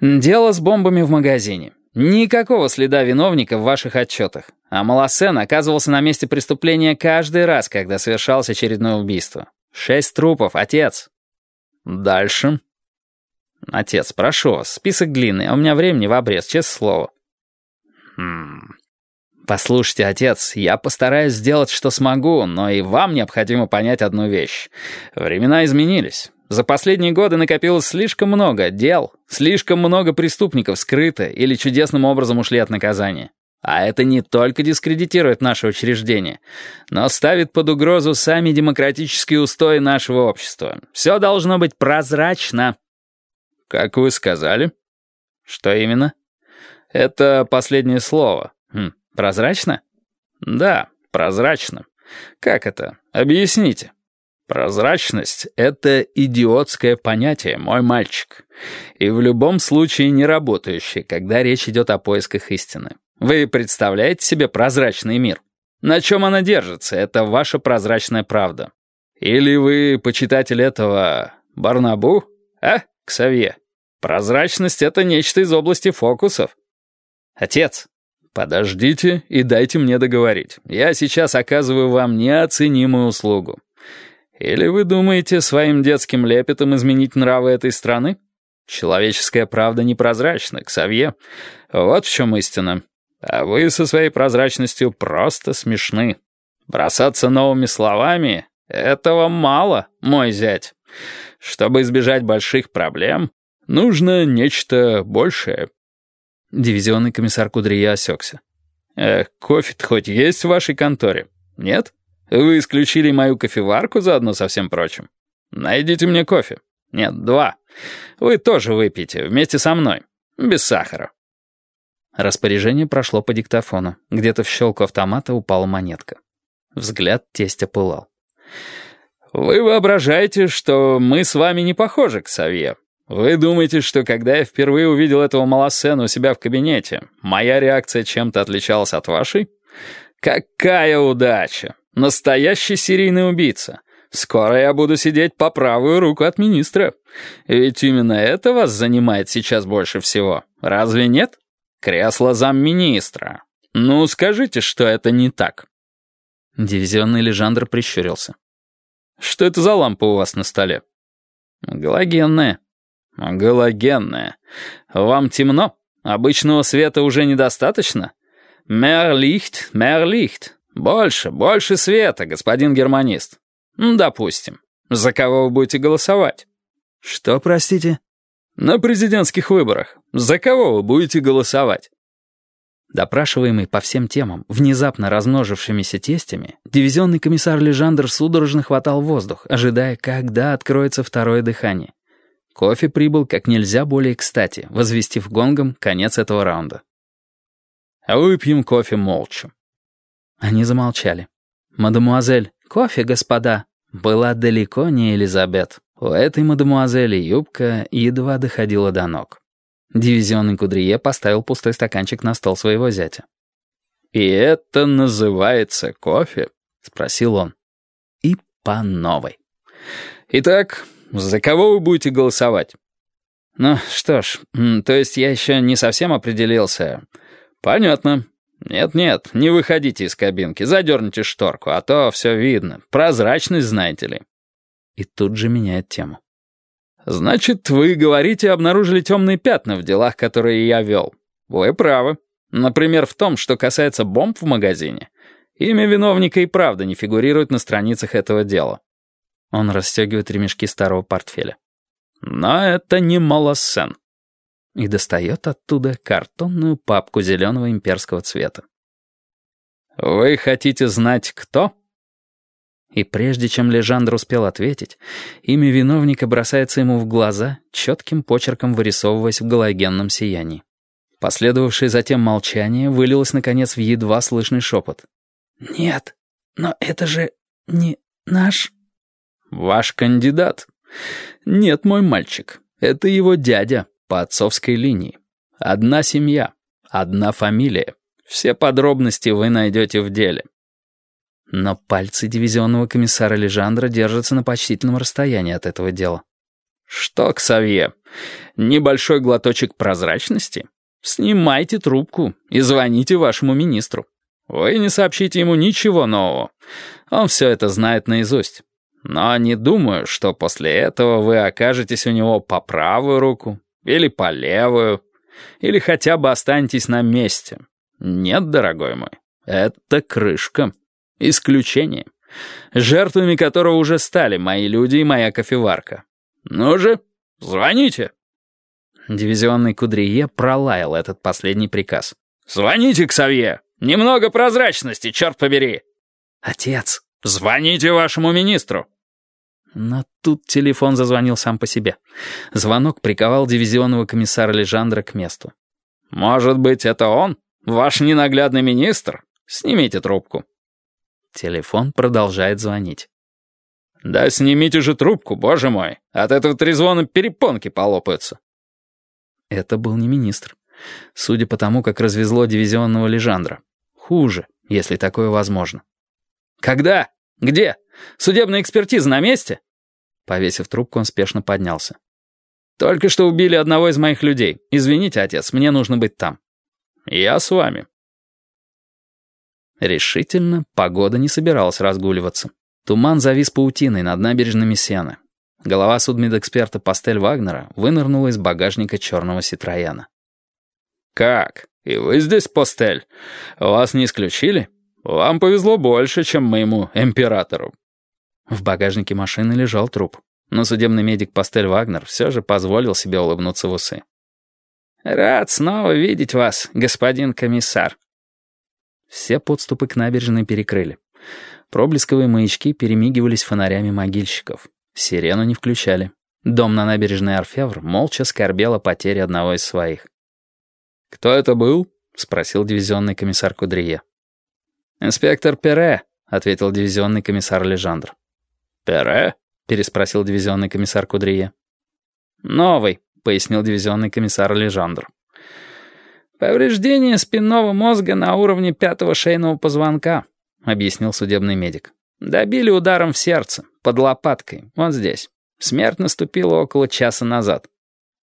Дело с бомбами в магазине. Никакого следа виновника в ваших отчетах. А Малосен оказывался на месте преступления каждый раз, когда совершалось очередное убийство. Шесть трупов, отец. Дальше. Отец, прошу вас, список длинный, а у меня времени в обрез, честное слово. Хм. Послушайте, отец, я постараюсь сделать, что смогу, но и вам необходимо понять одну вещь. Времена изменились. За последние годы накопилось слишком много дел, слишком много преступников скрыто или чудесным образом ушли от наказания. А это не только дискредитирует наше учреждение, но ставит под угрозу сами демократические устои нашего общества. Все должно быть прозрачно. Как вы сказали? Что именно? Это последнее слово. Хм, прозрачно? Да, прозрачно. Как это? Объясните. Прозрачность — это идиотское понятие, мой мальчик. И в любом случае не работающее, когда речь идет о поисках истины. Вы представляете себе прозрачный мир? На чем она держится? Это ваша прозрачная правда. Или вы почитатель этого Барнабу? А, Ксавье? Прозрачность — это нечто из области фокусов. Отец, подождите и дайте мне договорить. Я сейчас оказываю вам неоценимую услугу. Или вы думаете своим детским лепетом изменить нравы этой страны? Человеческая правда непрозрачна, Ксавье. Вот в чем истина. А вы со своей прозрачностью просто смешны. Бросаться новыми словами — этого мало, мой зять. Чтобы избежать больших проблем, нужно нечто большее. Дивизионный комиссар Кудрия осекся. «Э, кофе-то хоть есть в вашей конторе? Нет? Вы исключили мою кофеварку заодно со всем прочим? Найдите мне кофе. Нет, два. Вы тоже выпейте, вместе со мной. Без сахара». Распоряжение прошло по диктофону. Где-то в щелку автомата упала монетка. Взгляд тестя пылал. «Вы воображаете, что мы с вами не похожи к Савье. Вы думаете, что когда я впервые увидел этого Малосена у себя в кабинете, моя реакция чем-то отличалась от вашей? Какая удача! Настоящий серийный убийца. Скоро я буду сидеть по правую руку от министра. Ведь именно это вас занимает сейчас больше всего. Разве нет?» Кресло замминистра. Ну, скажите, что это не так». Дивизионный Лежандр прищурился. «Что это за лампа у вас на столе?» «Галогенная». «Галогенная. Вам темно? Обычного света уже недостаточно?» «Мерлихт, мерлихт. Больше, больше света, господин германист. Допустим. За кого вы будете голосовать?» «Что, простите?» «На президентских выборах. За кого вы будете голосовать?» Допрашиваемый по всем темам, внезапно размножившимися тестями, дивизионный комиссар Лежандр судорожно хватал воздух, ожидая, когда откроется второе дыхание. Кофе прибыл как нельзя более кстати, возвестив гонгом конец этого раунда. «А выпьем кофе молча». Они замолчали. «Мадемуазель, кофе, господа!» была далеко не Элизабет. У этой мадемуазели юбка едва доходила до ног. Дивизионный кудрие поставил пустой стаканчик на стол своего зятя. «И это называется кофе?» — спросил он. И по новой. «Итак, за кого вы будете голосовать?» «Ну что ж, то есть я еще не совсем определился». «Понятно. Нет-нет, не выходите из кабинки, задерните шторку, а то все видно. Прозрачность, знаете ли» и тут же меняет тему. «Значит, вы говорите, обнаружили темные пятна в делах, которые я вел. Вы правы. Например, в том, что касается бомб в магазине. Имя виновника и правда не фигурирует на страницах этого дела». Он расстегивает ремешки старого портфеля. «Но это не Малосен». И достает оттуда картонную папку зеленого имперского цвета. «Вы хотите знать, кто?» И прежде чем Лежандр успел ответить, имя виновника бросается ему в глаза, четким почерком вырисовываясь в галогенном сиянии. Последовавшее затем молчание вылилось, наконец, в едва слышный шепот. «Нет, но это же не наш...» «Ваш кандидат?» «Нет, мой мальчик, это его дядя по отцовской линии. Одна семья, одна фамилия. Все подробности вы найдете в деле». Но пальцы дивизионного комиссара Лежандра держатся на почтительном расстоянии от этого дела. «Что, Ксавье, Небольшой глоточек прозрачности? Снимайте трубку и звоните вашему министру. Вы не сообщите ему ничего нового. Он все это знает наизусть. Но не думаю, что после этого вы окажетесь у него по правую руку или по левую, или хотя бы останетесь на месте. Нет, дорогой мой, это крышка. Исключение. Жертвами которого уже стали мои люди и моя кофеварка. Ну же, звоните. Дивизионный Кудрие пролаял этот последний приказ. «Звоните, Ксавье! Немного прозрачности, черт побери!» «Отец!» «Звоните вашему министру!» Но тут телефон зазвонил сам по себе. Звонок приковал дивизионного комиссара Лежандра к месту. «Может быть, это он? Ваш ненаглядный министр? Снимите трубку». Телефон продолжает звонить. «Да снимите же трубку, боже мой! От этого трезвона перепонки полопаются». Это был не министр. Судя по тому, как развезло дивизионного Лежандра. Хуже, если такое возможно. «Когда? Где? Судебная экспертиза на месте?» Повесив трубку, он спешно поднялся. «Только что убили одного из моих людей. Извините, отец, мне нужно быть там». «Я с вами». Решительно погода не собиралась разгуливаться. Туман завис паутиной над набережными Сены. Голова судмедэксперта Пастель Вагнера вынырнула из багажника черного Ситрояна. «Как? И вы здесь, Пастель? Вас не исключили? Вам повезло больше, чем моему императору». В багажнике машины лежал труп, но судебный медик Пастель Вагнер все же позволил себе улыбнуться в усы. «Рад снова видеть вас, господин комиссар». Все подступы к набережной перекрыли. Проблесковые маячки перемигивались фонарями могильщиков. Сирену не включали. Дом на набережной Орфевр молча скорбел о потере одного из своих. «Кто это был?» — спросил дивизионный комиссар Кудрие. «Инспектор Пере», — ответил дивизионный комиссар Лежандр. «Пере?» — переспросил дивизионный комиссар Кудрие. «Новый», — пояснил дивизионный комиссар Лежандр. «Повреждение спинного мозга на уровне пятого шейного позвонка», — объяснил судебный медик. «Добили ударом в сердце, под лопаткой, вот здесь. Смерть наступила около часа назад».